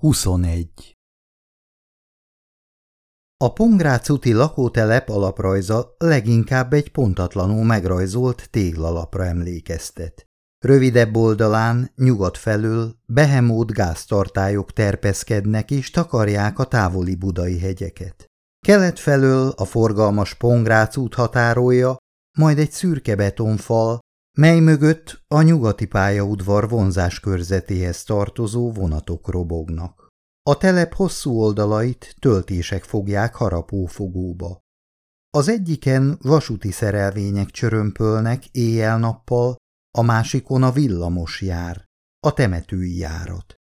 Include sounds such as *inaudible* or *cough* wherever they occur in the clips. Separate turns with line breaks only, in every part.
21. A Pongrác úti lakótelep alaprajza leginkább egy pontatlanul megrajzolt téglalapra emlékeztet. Rövidebb oldalán, nyugat felől behemót gáztartályok terpeszkednek és takarják a távoli budai hegyeket. Kelet felől a forgalmas Pongrác út határolja, majd egy szürke betonfal, mely mögött a nyugati pályaudvar vonzás körzetéhez tartozó vonatok robognak. A telep hosszú oldalait töltések fogják harapófogóba. Az egyiken vasúti szerelvények csörömpölnek éjjel-nappal, a másikon a villamos jár, a temetői járat.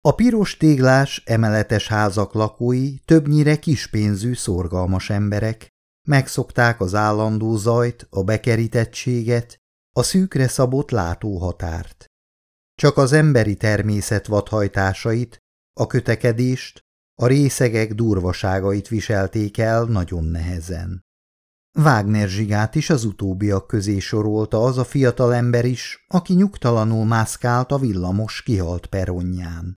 A piros téglás emeletes házak lakói többnyire kispénzű, szorgalmas emberek, megszokták az állandó zajt, a bekerítettséget, a szűkre szabott látóhatárt. Csak az emberi természet vadhajtásait, a kötekedést, a részegek durvaságait viselték el nagyon nehezen. Wagner zsigát is az utóbbiak közé sorolta az a fiatal ember is, aki nyugtalanul mászkált a villamos kihalt peronján.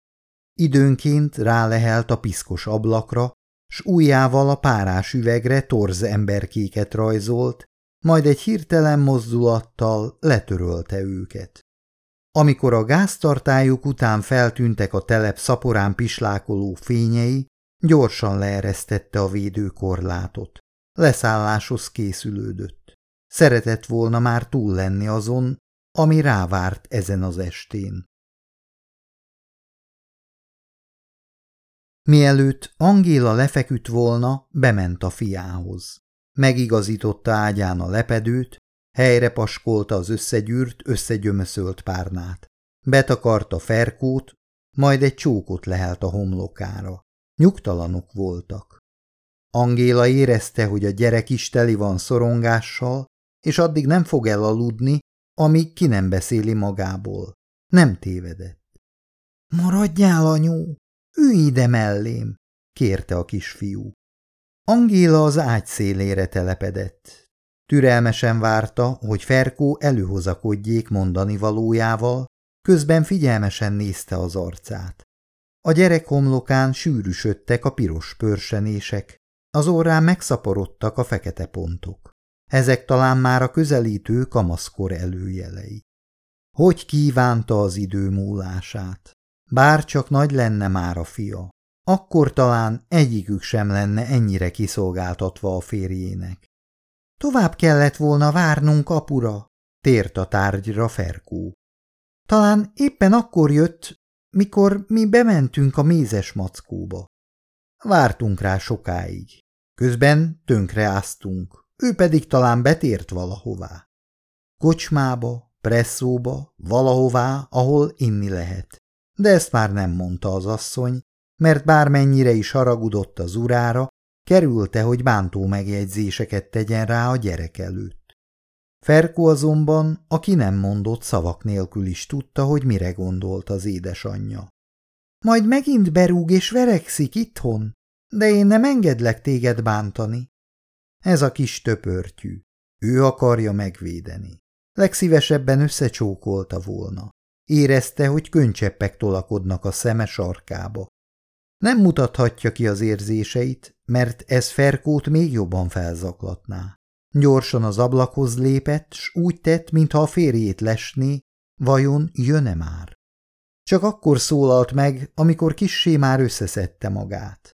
Időnként rálehelt a piszkos ablakra, s ujjával a párás üvegre torz emberkéket rajzolt, majd egy hirtelen mozdulattal letörölte őket. Amikor a gáztartályuk után feltűntek a telep szaporán pislákoló fényei, gyorsan leeresztette a védőkorlátot. Leszálláshoz készülődött. Szeretett volna már túl lenni azon, ami rávárt ezen az estén. Mielőtt Angéla lefeküdt volna, bement a fiához. Megigazította ágyán a lepedőt, helyre paskolta az összegyűrt, összegyömöszölt párnát. Betakarta ferkót, majd egy csókot lehelt a homlokára. Nyugtalanok voltak. Angéla érezte, hogy a gyerek is teli van szorongással, és addig nem fog elaludni, amíg ki nem beszéli magából. Nem tévedett. – Maradjál, anyu! Ülj ide mellém! – kérte a kisfiú. Angéla az ágy szélére telepedett. Türelmesen várta, hogy Ferkó előhozakodjék mondani valójával, közben figyelmesen nézte az arcát. A gyerek homlokán sűrűsödtek a piros pörsenések, az orrán megszaporodtak a fekete pontok. Ezek talán már a közelítő kamaszkor előjelei. Hogy kívánta az idő múlását? Bár csak nagy lenne már a fia akkor talán egyikük sem lenne ennyire kiszolgáltatva a férjének. Tovább kellett volna várnunk apura, tért a tárgyra Ferkó. Talán éppen akkor jött, mikor mi bementünk a mézes mackóba. Vártunk rá sokáig. Közben tönkreáztunk, ő pedig talán betért valahová. Kocsmába, presszóba, valahová, ahol inni lehet. De ezt már nem mondta az asszony, mert bármennyire is haragudott az urára, kerülte, hogy bántó megjegyzéseket tegyen rá a gyerek előtt. Ferko azonban, aki nem mondott szavak nélkül is tudta, hogy mire gondolt az édesanyja. Majd megint berúg és verekszik itthon, de én nem engedlek téged bántani. Ez a kis töpörtyű. Ő akarja megvédeni. Legszívesebben összecsókolta volna. Érezte, hogy könycseppek tolakodnak a szeme sarkába. Nem mutathatja ki az érzéseit, mert ez Ferkót még jobban felzaklatná. Gyorsan az ablakhoz lépett, s úgy tett, mintha a férjét lesné, vajon jön-e már? Csak akkor szólalt meg, amikor kissé már összeszedte magát.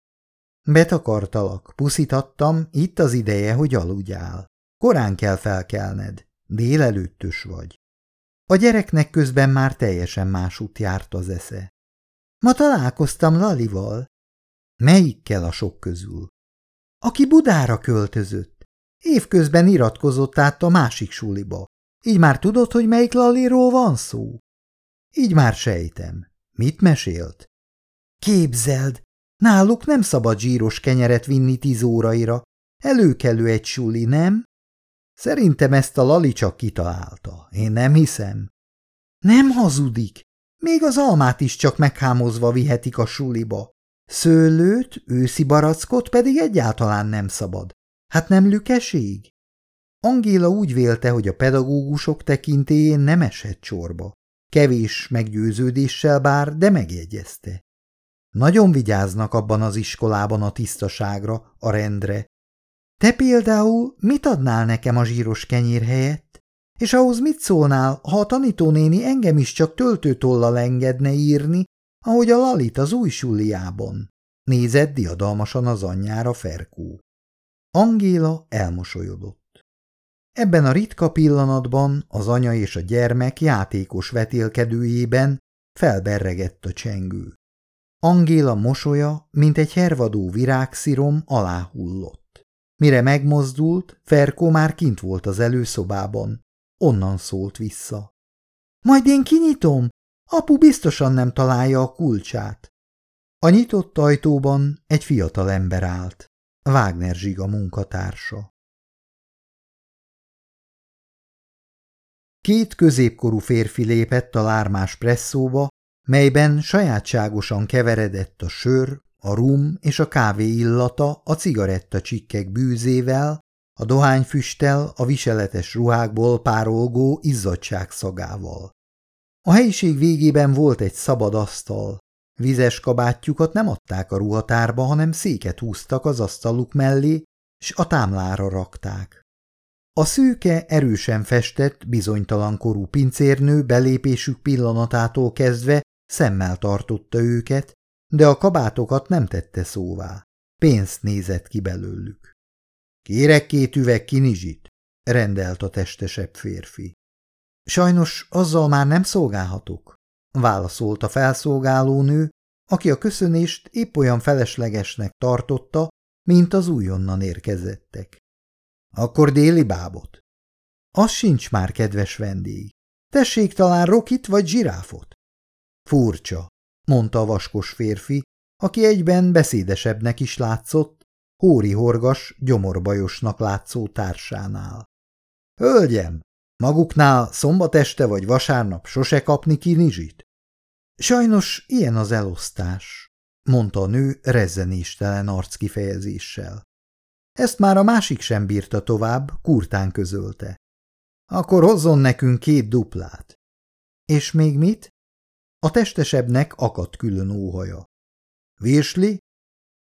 Betakartalak, puszítattam, itt az ideje, hogy aludjál. Korán kell felkelned, délelőttös vagy. A gyereknek közben már teljesen másút járt az esze. Ma találkoztam Lalival. Melyikkel a sok közül? Aki Budára költözött. Évközben iratkozott át a másik suliba. Így már tudod, hogy melyik Laliról van szó? Így már sejtem. Mit mesélt? Képzeld, náluk nem szabad zsíros kenyeret vinni tíz óraira. Előkelő egy suli, nem? Szerintem ezt a Lali csak kitalálta. Én nem hiszem. Nem hazudik. Még az almát is csak meghámozva vihetik a suliba. Szőlőt, őszi barackot pedig egyáltalán nem szabad. Hát nem lükeség? Angéla úgy vélte, hogy a pedagógusok tekintélyén nem esett csorba. Kevés meggyőződéssel bár, de megjegyezte. Nagyon vigyáznak abban az iskolában a tisztaságra, a rendre. Te például mit adnál nekem a zsíros kenyér helyett? És ahhoz mit szólnál, ha a tanítónéni engem is csak töltőtollal engedne írni, ahogy a Lalit az új suliában? Nézett diadalmasan az anyjára Ferkó. Angéla elmosolyodott. Ebben a ritka pillanatban az anya és a gyermek játékos vetélkedőjében felberregett a csengő. Angéla mosolya, mint egy hervadó virágszirom, aláhullott. Mire megmozdult, Ferkó már kint volt az előszobában. Onnan szólt vissza. Majd én kinyitom, apu biztosan nem találja a kulcsát. A nyitott ajtóban egy fiatal ember állt. Wagner Zsiga munkatársa. Két középkorú férfi lépett a lármás presszóba, melyben sajátságosan keveredett a sör, a rum és a kávé illata a cigaretta csikkek bűzével, a dohányfüsttel, a viseletes ruhákból párolgó izzadság szagával. A helyiség végében volt egy szabad asztal. Vizes kabátjukat nem adták a ruhatárba, hanem széket húztak az asztaluk mellé, és a támlára rakták. A szűke, erősen festett, bizonytalan korú pincérnő belépésük pillanatától kezdve szemmel tartotta őket, de a kabátokat nem tette szóvá. Pénzt nézett ki belőlük. Kérek két üveg kinizsit, rendelt a testesebb férfi. Sajnos azzal már nem szolgálhatok, válaszolt a felszolgáló nő, aki a köszönést épp olyan feleslegesnek tartotta, mint az újonnan érkezettek. Akkor déli bábot. Az sincs már, kedves vendég. Tessék talán rokit vagy zsiráfot. Furcsa, mondta a vaskos férfi, aki egyben beszédesebbnek is látszott, hóri horgas, gyomorbajosnak látszó társánál. Hölgyem, maguknál szombat este vagy vasárnap sose kapni ki nizsit? Sajnos ilyen az elosztás, mondta a nő rezzenéstelen arckifejezéssel. Ezt már a másik sem bírta tovább, kurtán közölte. Akkor hozzon nekünk két duplát. És még mit? A testesebbnek akadt külön óhaja. Virsli?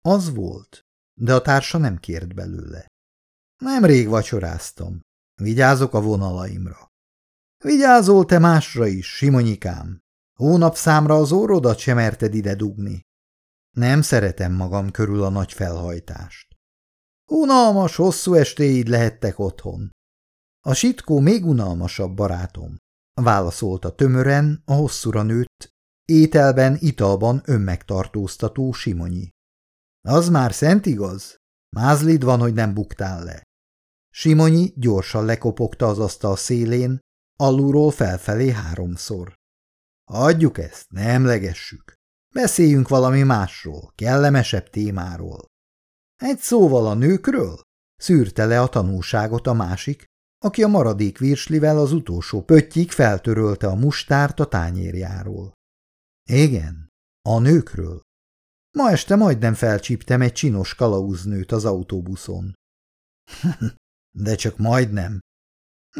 Az volt, de a társa nem kért belőle. Nemrég vacsoráztam. Vigyázok a vonalaimra. Vigyázol te másra is, Simonyikám. Hónap számra az órodat sem merted ide dugni. Nem szeretem magam körül a nagy felhajtást. Unalmas, hosszú estéid lehettek otthon. A sitkó még unalmasabb, barátom, válaszolta tömören a hosszúra nőtt, ételben, italban önmegtartóztató Simonyi. Az már szent igaz? Mázlid van, hogy nem buktál le. Simonyi gyorsan lekopogta az asztal szélén, alulról felfelé háromszor. Adjuk ezt, ne emlegessük. Beszéljünk valami másról, kellemesebb témáról. Egy szóval a nőkről? Szűrte le a tanulságot a másik, aki a maradék virslivel az utolsó pöttyig feltörölte a mustárt a tányérjáról. Igen, a nőkről. Ma este majdnem felcsíptem egy csinos kalauznőt az autóbuszon. *laughs* De csak majdnem.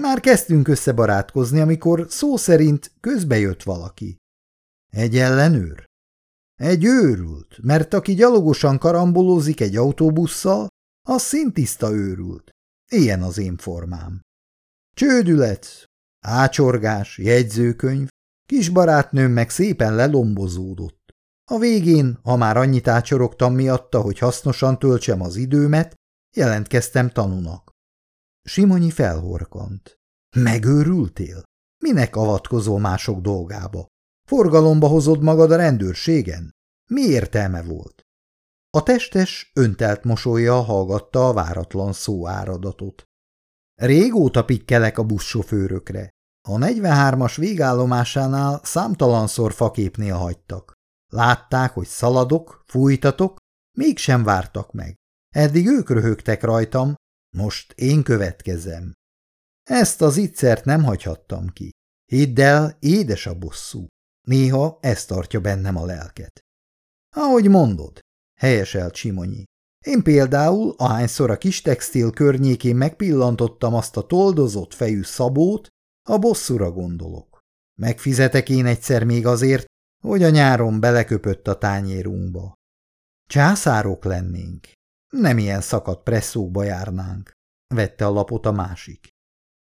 Már kezdtünk összebarátkozni, amikor szó szerint közbejött valaki. Egy ellenőr? Egy őrült, mert aki gyalogosan karambolózik egy autóbusszal, az szintiszta őrült. Ilyen az én formám. Csődület, ácsorgás, jegyzőkönyv, kis barátnőm meg szépen lelombozódott. A végén, ha már annyit ácsorogtam miatta, hogy hasznosan töltsem az időmet, jelentkeztem tanunak. Simonyi felhorkant. Megőrültél? Minek avatkozol mások dolgába? Forgalomba hozod magad a rendőrségen? Mi értelme volt? A testes öntelt mosolya hallgatta a váratlan szóáradatot. Régóta pikkelek a buszsofőrökre. A 43-as végállomásánál számtalanszor faképnél hagytak. Látták, hogy szaladok, fújtatok, mégsem vártak meg. Eddig ők röhögtek rajtam, most én következem. Ezt az ittszert nem hagyhattam ki. Hidd el, édes a bosszú. Néha ez tartja bennem a lelket. Ahogy mondod, helyeselt Simonyi. Én például, ahányszor a kis textil környékén megpillantottam azt a toldozott fejű szabót, a bosszúra gondolok. Megfizetek én egyszer még azért, hogy a nyáron beleköpött a tányérunkba. Császárok lennénk. Nem ilyen szakadt presszóba járnánk, vette a lapot a másik.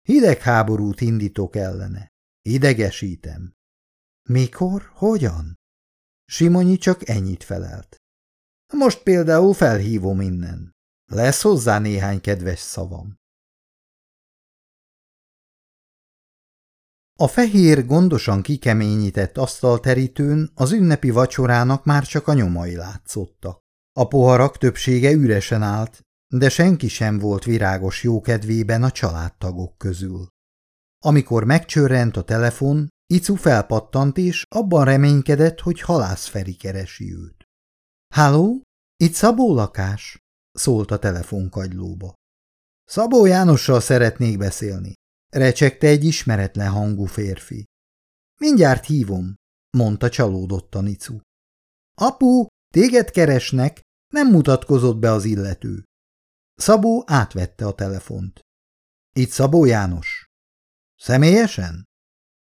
Hidegháborút indítok ellene. Idegesítem. Mikor? Hogyan? Simonyi csak ennyit felelt. Most például felhívom innen. Lesz hozzá néhány kedves szavam. A fehér, gondosan kikeményített asztalterítőn az ünnepi vacsorának már csak a nyomai látszottak. A poharak többsége üresen állt, de senki sem volt virágos jókedvében a családtagok közül. Amikor megcsörrent a telefon, Icu felpattant és abban reménykedett, hogy halász Feri keresi őt. – Háló? Itt Szabó lakás? – szólt a telefonkagylóba. – Szabó Jánossal szeretnék beszélni – recsegte egy ismeretlen hangú férfi. – Mindjárt hívom – mondta csalódottan Icu. – Apu, téged keresnek, nem mutatkozott be az illető. Szabó átvette a telefont. – Itt Szabó János. – Személyesen?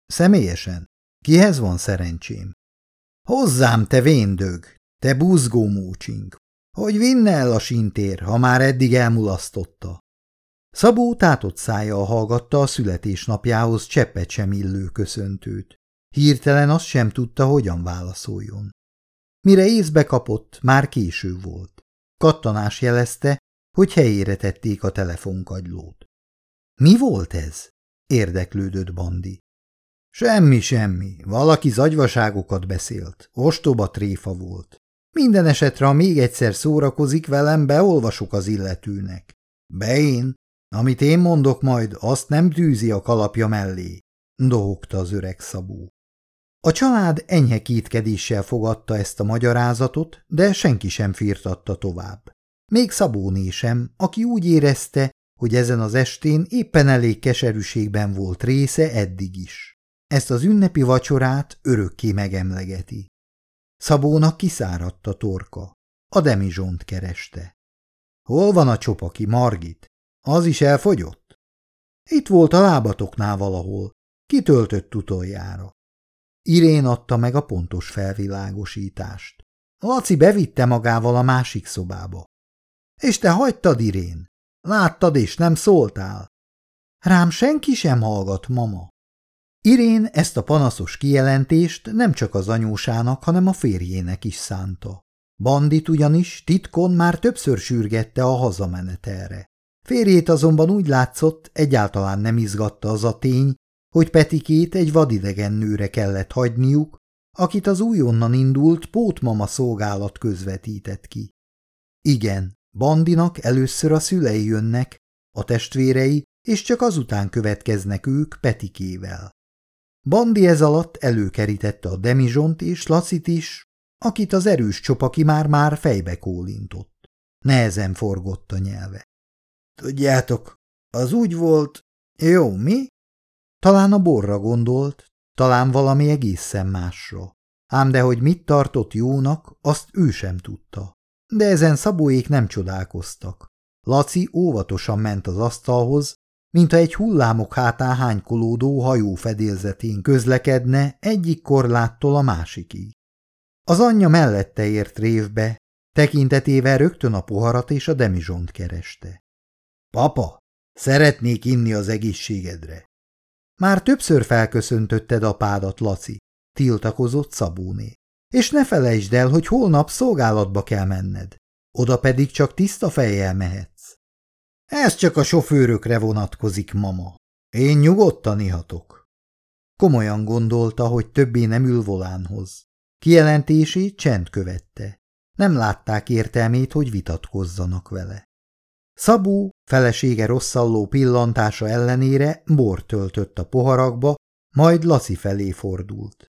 Személyesen. Kihez van szerencsém? Hozzám, te véndög, te buzgó múcsink, hogy vinne el a sintér, ha már eddig elmulasztotta. Szabó tátott szája hallgatta a születésnapjához cseppet sem illő köszöntőt. Hirtelen azt sem tudta, hogyan válaszoljon. Mire észbe kapott, már késő volt. Kattanás jelezte, hogy helyére tették a telefonkagylót. Mi volt ez? érdeklődött Bandi. Semmi, semmi. Valaki zagyvaságokat beszélt. Ostoba tréfa volt. Minden esetre, ha még egyszer szórakozik velem, beolvasok az illetőnek. Be. Amit én mondok majd, azt nem tűzi a kalapja mellé, dohogta az öreg Szabó. A család enyhe kétkedéssel fogadta ezt a magyarázatot, de senki sem firtatta tovább. Még Szabóné sem, aki úgy érezte, hogy ezen az estén éppen elég keserűségben volt része eddig is. Ezt az ünnepi vacsorát örökké megemlegeti. Szabónak kiszáradt a torka. A demizsont kereste. Hol van a csopaki, Margit? Az is elfogyott? Itt volt a lábatoknál valahol. Kitöltött utoljára. Irén adta meg a pontos felvilágosítást. Laci bevitte magával a másik szobába. És te hagytad, Irén? Láttad és nem szóltál? Rám senki sem hallgat, mama. Irén ezt a panaszos kijelentést nem csak az anyósának, hanem a férjének is szánta. Bandit ugyanis titkon már többször sürgette a hazamenetelre. Férjét azonban úgy látszott, egyáltalán nem izgatta az a tény, hogy Petikét egy vadidegen nőre kellett hagyniuk, akit az újonnan indult pótmama szolgálat közvetített ki. Igen, Bandinak először a szülei jönnek, a testvérei, és csak azután következnek ők Petikével. Bandi ez alatt előkerítette a demizsont és Lacit is, akit az erős csopaki már-már fejbe kólintott. Nehezen forgott a nyelve. Tudjátok, az úgy volt... Jó, mi? Talán a borra gondolt, talán valami egészen másra. Ám de hogy mit tartott jónak, azt ő sem tudta. De ezen szabóék nem csodálkoztak. Laci óvatosan ment az asztalhoz, mintha egy hullámok hátán hánykolódó hajó fedélzetén közlekedne egyik korláttól a másikig. Az anyja mellette ért révbe, tekintetével rögtön a poharat és a demizsont kereste. – Papa, szeretnék inni az egészségedre. – Már többször felköszöntötted apádat, Laci, tiltakozott Szabóné. És ne felejtsd el, hogy holnap szolgálatba kell menned. Oda pedig csak tiszta fejjel mehetsz. Ez csak a sofőrökre vonatkozik, mama. Én nyugodtan ihatok. Komolyan gondolta, hogy többé nem ül volánhoz. Kijelentését csend követte. Nem látták értelmét, hogy vitatkozzanak vele. Szabó, felesége rosszalló pillantása ellenére bort töltött a poharakba, majd Laci felé fordult.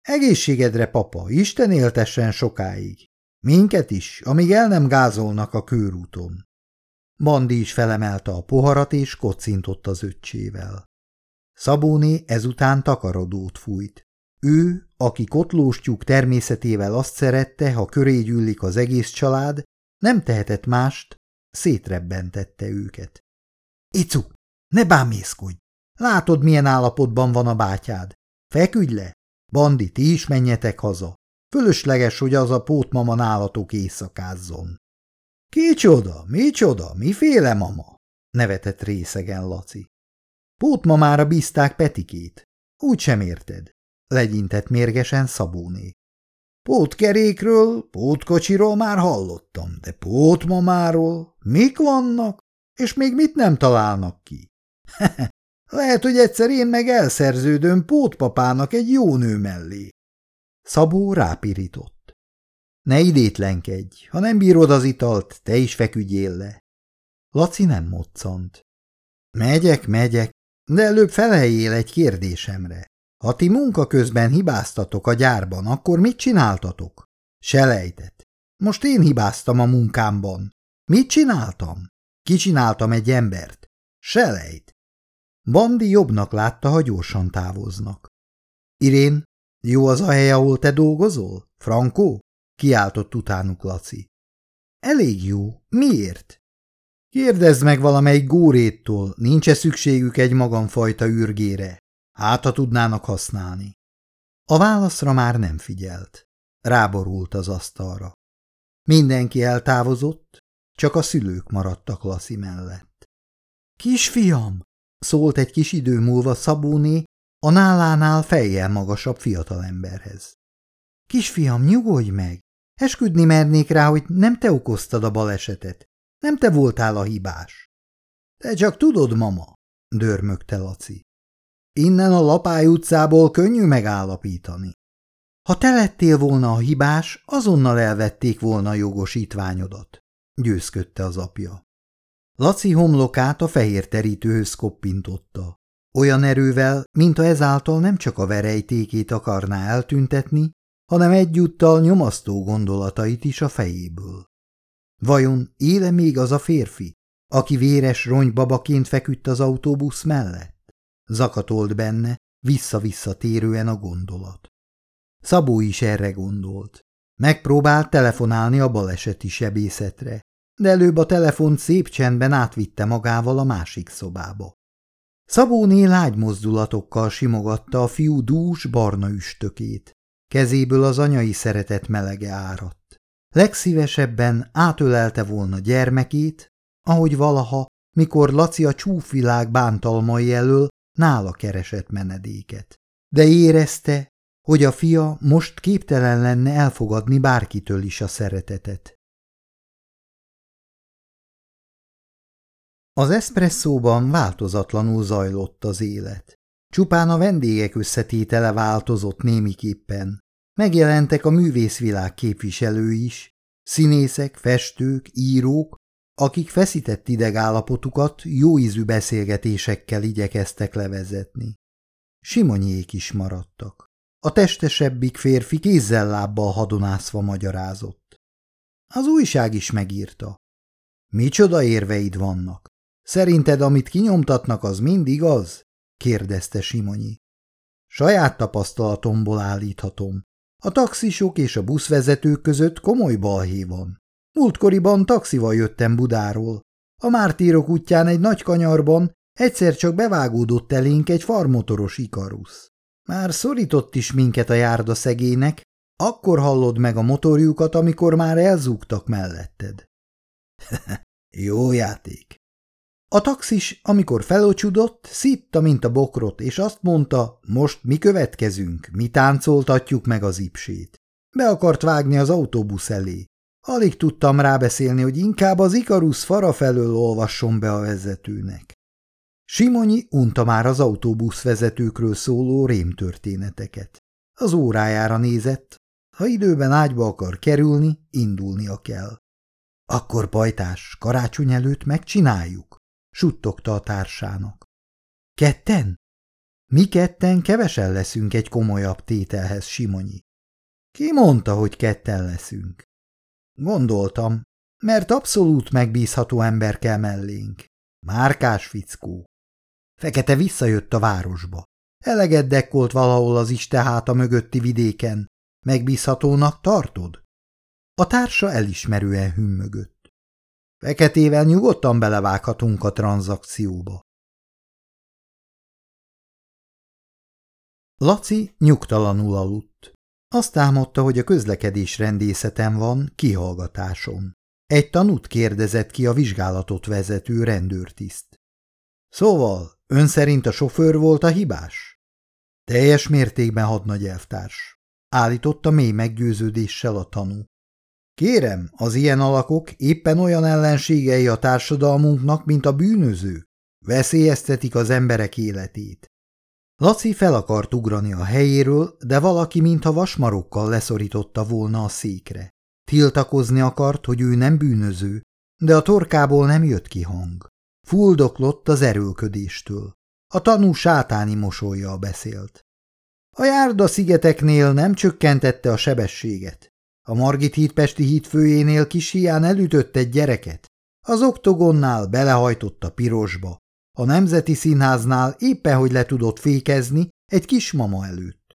Egészségedre, papa, Isten éltessen sokáig. Minket is, amíg el nem gázolnak a körúton. Bandi is felemelte a poharat és kocintott az öccsével. Szabóné ezután takarodót fújt. Ő, aki kotlóstyúk természetével azt szerette, ha köré gyűlik az egész család, nem tehetett mást, szétrebbentette őket. Icu, ne bámészkodj! Látod, milyen állapotban van a bátyád. Feküdj le! Bandi, ti is menjetek haza. Fölösleges, hogy az a pótmama nálatok éjszakázzon. Kicsoda, micsoda, miféle mama? nevetett részegen Laci. Pótmamára bízták Petikét. Úgy sem érted, legyintett mérgesen Szabóné. Pótkerékről, pótkocsiról már hallottam, de pótmamáról mik vannak, és még mit nem találnak ki? *laughs* Lehet, hogy egyszer én meg elszerződöm pótpapának egy jó nő mellé. Szabó rápirított. Ne idétlenkedj, ha nem bírod az italt, te is feküdjél le. Laci nem moccant. Megyek, megyek, de előbb feleljél egy kérdésemre. Ha ti munka közben hibáztatok a gyárban, akkor mit csináltatok? Selejtet. Most én hibáztam a munkámban. Mit csináltam? Kicsináltam egy embert. Selejt. Bandi jobbnak látta, ha gyorsan távoznak. Irén, jó az a hely, ahol te dolgozol? Frankó? Kiáltott utánuk Laci. Elég jó. Miért? Kérdezd meg valamelyik góréttól, nincs-e szükségük egy magamfajta űrgére? Hát, ha tudnának használni. A válaszra már nem figyelt. Ráborult az asztalra. Mindenki eltávozott, csak a szülők maradtak Laszi mellett. Kisfiam, szólt egy kis idő múlva Szabóné a nálánál fejjel magasabb fiatalemberhez. Kisfiam, nyugodj meg! Esküdni mernék rá, hogy nem te okoztad a balesetet. Nem te voltál a hibás. Te csak tudod, mama, dörmögte Laci. Innen a Lapály utcából könnyű megállapítani. Ha te lettél volna a hibás, azonnal elvették volna a jogosítványodat, győzködte az apja. Laci homlokát a fehér terítőhöz koppintotta. Olyan erővel, mint ha ezáltal nem csak a verejtékét akarná eltüntetni, hanem egyúttal nyomasztó gondolatait is a fejéből. Vajon éle még az a férfi, aki véres rongybabaként feküdt az autóbusz mellett? Zakatolt benne, vissza-vissza térően a gondolat. Szabó is erre gondolt. Megpróbált telefonálni a baleseti sebészetre, de előbb a telefont szép csendben átvitte magával a másik szobába. Szabóné lágy mozdulatokkal simogatta a fiú dús barna üstökét. Kezéből az anyai szeretet melege áradt. Legszívesebben átölelte volna gyermekét, ahogy valaha, mikor Laci a csúfvilág bántalmai elől nála keresett menedéket. De érezte, hogy a fia most képtelen lenne elfogadni bárkitől is a szeretetet. Az eszpresszóban változatlanul zajlott az élet. Csupán a vendégek összetétele változott némiképpen. Megjelentek a művészvilág képviselői is, színészek, festők, írók, akik feszített idegállapotukat jó ízű beszélgetésekkel igyekeztek levezetni. Simonyék is maradtak. A testesebbik férfi kézzel-lábbal hadonászva magyarázott. Az újság is megírta. Micsoda érveid vannak? Szerinted, amit kinyomtatnak, az mindig az? kérdezte Simonyi. Saját tapasztalatomból állíthatom. A taxisok és a buszvezetők között komoly balhé van. Múltkoriban taxival jöttem Budáról. A mártírok útján egy nagy kanyarban egyszer csak bevágódott elénk egy farmotoros ikarusz. Már szorított is minket a járda szegének, akkor hallod meg a motorjukat, amikor már elzúgtak melletted. *laughs* Jó játék. A taxis, amikor felocsudott, szitta, mint a bokrot, és azt mondta, most mi következünk, mi táncoltatjuk meg az ipsét. Be akart vágni az autóbusz elé. Alig tudtam rábeszélni, hogy inkább az Ikarusz fara felől olvasson be a vezetőnek. Simonyi unta már az autóbusz vezetőkről szóló rémtörténeteket. Az órájára nézett, ha időben ágyba akar kerülni, indulnia kell. Akkor pajtás, karácsony előtt megcsináljuk, suttogta a társának. Ketten? Mi ketten kevesen leszünk egy komolyabb tételhez, Simonyi. Ki mondta, hogy ketten leszünk? Gondoltam, mert abszolút megbízható ember kell mellénk. Márkás fickó. Fekete visszajött a városba. Eleget dekkolt valahol az isteháta mögötti vidéken. Megbízhatónak tartod? A társa elismerően hümmögött. Feketével nyugodtan belevághatunk a tranzakcióba. Laci nyugtalanul aludt. Azt álmodta, hogy a közlekedés rendészeten van, kihallgatáson. Egy tanút kérdezett ki a vizsgálatot vezető rendőrtiszt. Szóval, ön szerint a sofőr volt a hibás? Teljes mértékben hadnagy elvtárs, állította mély meggyőződéssel a tanú. Kérem, az ilyen alakok éppen olyan ellenségei a társadalmunknak, mint a bűnözők. Veszélyeztetik az emberek életét. Laci fel akart ugrani a helyéről, de valaki mintha vasmarokkal leszorította volna a székre. Tiltakozni akart, hogy ő nem bűnöző, de a torkából nem jött ki hang. Fuldoklott az erőlködéstől. A tanú sátáni mosolyjal beszélt. A járda szigeteknél nem csökkentette a sebességet. A Margit híd Pesti híd főjénél kis hián elütött egy gyereket. Az oktogonnál belehajtott a pirosba. A Nemzeti Színháznál éppen hogy le tudott fékezni egy kismama előtt.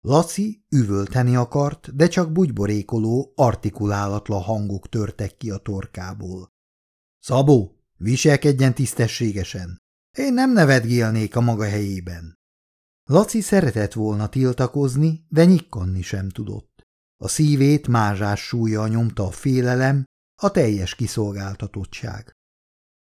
Laci üvölteni akart, de csak bugyborékoló, artikulálatlan hangok törtek ki a torkából. Szabó, viselkedjen tisztességesen. Én nem nevetgélnék a maga helyében. Laci szeretett volna tiltakozni, de nyikkanni sem tudott. A szívét mázsás súlya nyomta a félelem, a teljes kiszolgáltatottság.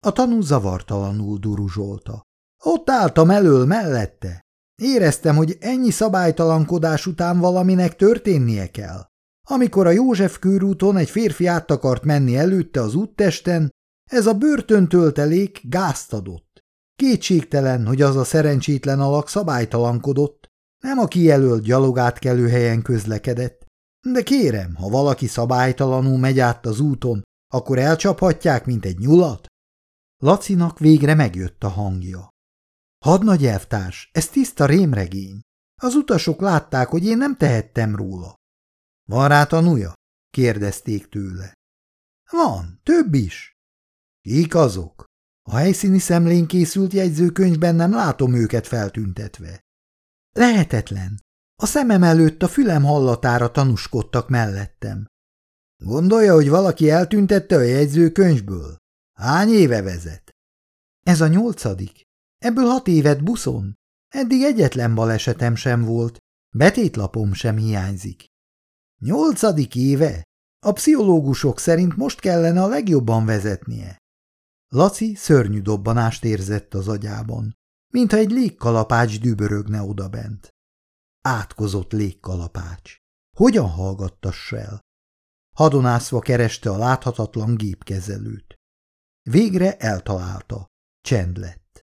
A tanú zavartalanul duruzsolta. Ott álltam elől mellette. Éreztem, hogy ennyi szabálytalankodás után valaminek történnie kell. Amikor a József körúton egy férfi át akart menni előtte az úttesten, ez a börtöntöltelék gázt adott. Kétségtelen, hogy az a szerencsétlen alak szabálytalankodott, nem a kijelölt gyalogátkelő helyen közlekedett. De kérem, ha valaki szabálytalanul megy át az úton, akkor elcsaphatják, mint egy nyulat? Lacinak végre megjött a hangja. Hadnagy elvtárs, ez tiszta rémregény. Az utasok látták, hogy én nem tehettem róla. Van rá tanúja? kérdezték tőle. Van, több is. Kik azok? A helyszíni szemlén készült jegyzőkönyvben nem látom őket feltüntetve. Lehetetlen. A szemem előtt a fülem hallatára tanúskodtak mellettem. Gondolja, hogy valaki eltüntette a jegyzőkönyvből? Hány éve vezet? Ez a nyolcadik. Ebből hat évet buszon. Eddig egyetlen balesetem sem volt. Betétlapom sem hiányzik. Nyolcadik éve? A pszichológusok szerint most kellene a legjobban vezetnie. Laci szörnyű dobbanást érzett az agyában, mintha egy légkalapács dübörögne odabent. Átkozott légkalapács. Hogyan hallgattassa el? Hadonászva kereste a láthatatlan gépkezelőt. Végre eltalálta. Csend lett.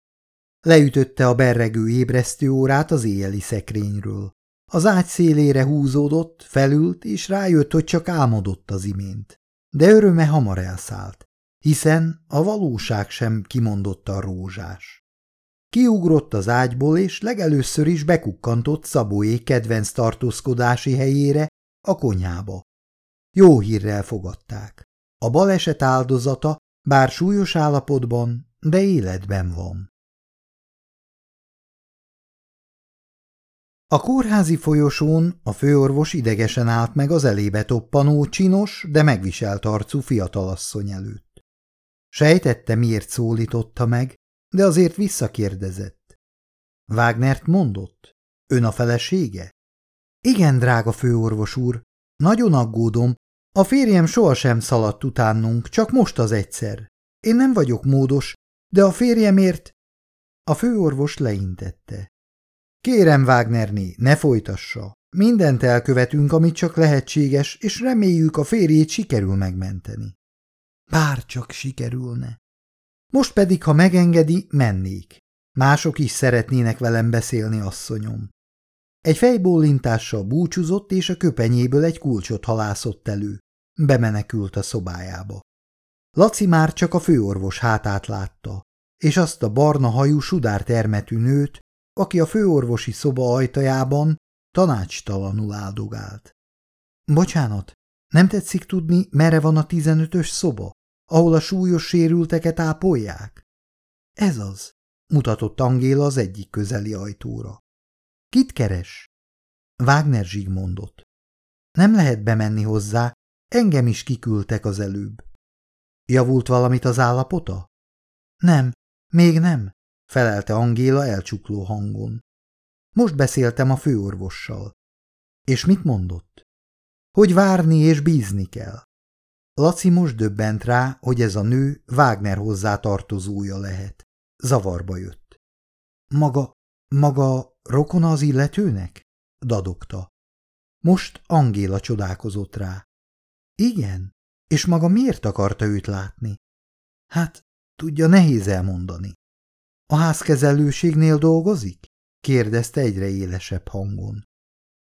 Leütötte a berregő ébresztő órát az éjjeli szekrényről. Az ágy szélére húzódott, felült, és rájött, hogy csak álmodott az imént. De öröme hamar elszállt, hiszen a valóság sem kimondotta rózsás. Kiugrott az ágyból, és legelőször is bekukkantott Szabóé kedvenc tartózkodási helyére, a konyhába. Jó hírrel fogadták. A baleset áldozata bár súlyos állapotban, de életben van. A kórházi folyosón a főorvos idegesen állt meg az elébe toppanó, csinos, de megviselt arcú fiatalasszony előtt. Sejtette, miért szólította meg, de azért visszakérdezett. Wagnert mondott? Ön a felesége? Igen, drága főorvos úr, nagyon aggódom, a férjem sohasem szaladt utánunk, csak most az egyszer. Én nem vagyok módos, de a férjemért... A főorvos leintette. Kérem, Wagnerné, ne folytassa. Mindent elkövetünk, amit csak lehetséges, és reméljük a férjét sikerül megmenteni. Bár csak sikerülne. Most pedig, ha megengedi, mennék. Mások is szeretnének velem beszélni, asszonyom. Egy fejbólintással búcsúzott, és a köpenyéből egy kulcsot halászott elő. Bemenekült a szobájába. Laci már csak a főorvos hátát látta, és azt a barna hajú sudártermetű nőt, aki a főorvosi szoba ajtajában tanácstalanul áldogált. Bocsánat, nem tetszik tudni, merre van a tizenötös szoba, ahol a súlyos sérülteket ápolják? Ez az, mutatott Angéla az egyik közeli ajtóra. Kit keres? Wagner Zsigmondot. Nem lehet bemenni hozzá, engem is kiküldtek az előbb. Javult valamit az állapota? Nem, még nem, felelte Angéla elcsukló hangon. Most beszéltem a főorvossal. És mit mondott? Hogy várni és bízni kell. Laci most döbbent rá, hogy ez a nő Wagner hozzá tartozója lehet. Zavarba jött. Maga, maga rokona az illetőnek? dadogta. Most Angéla csodálkozott rá. Igen, és maga miért akarta őt látni? Hát, tudja, nehéz elmondani. A házkezelőségnél dolgozik? kérdezte egyre élesebb hangon.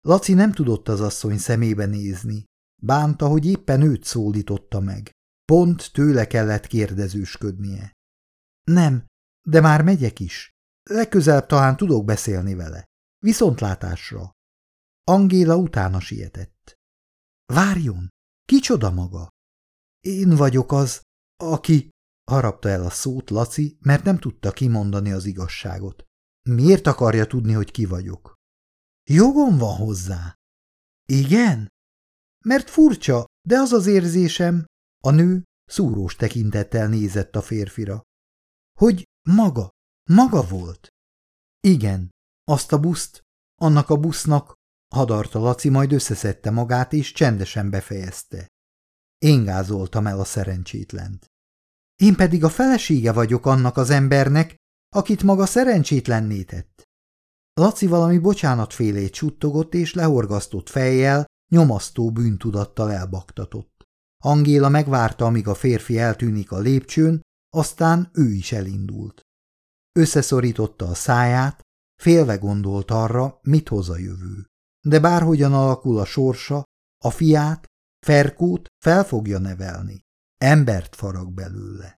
Laci nem tudott az asszony szemébe nézni. Bánta, hogy éppen őt szólította meg. Pont tőle kellett kérdezősködnie. Nem, de már megyek is. Legközelebb talán tudok beszélni vele. Viszontlátásra. Angéla utána sietett. Várjon! Kicsoda maga? Én vagyok az, aki... Harapta el a szót Laci, mert nem tudta kimondani az igazságot. Miért akarja tudni, hogy ki vagyok? Jogom van hozzá. Igen? Mert furcsa, de az az érzésem, a nő szúrós tekintettel nézett a férfira. Hogy maga, maga volt? Igen, azt a buszt, annak a busznak, hadarta Laci, majd összeszedte magát, és csendesen befejezte. Én gázoltam el a szerencsétlent. Én pedig a felesége vagyok annak az embernek, akit maga szerencsétlenné tett. Laci valami bocsánatfélét suttogott és lehorgasztott fejjel, nyomasztó bűntudattal elbaktatott. Angéla megvárta, amíg a férfi eltűnik a lépcsőn, aztán ő is elindult. Összeszorította a száját, félve gondolt arra, mit hoz a jövő. De bárhogyan alakul a sorsa, a fiát, Ferkót fel fogja nevelni. Embert farag belőle.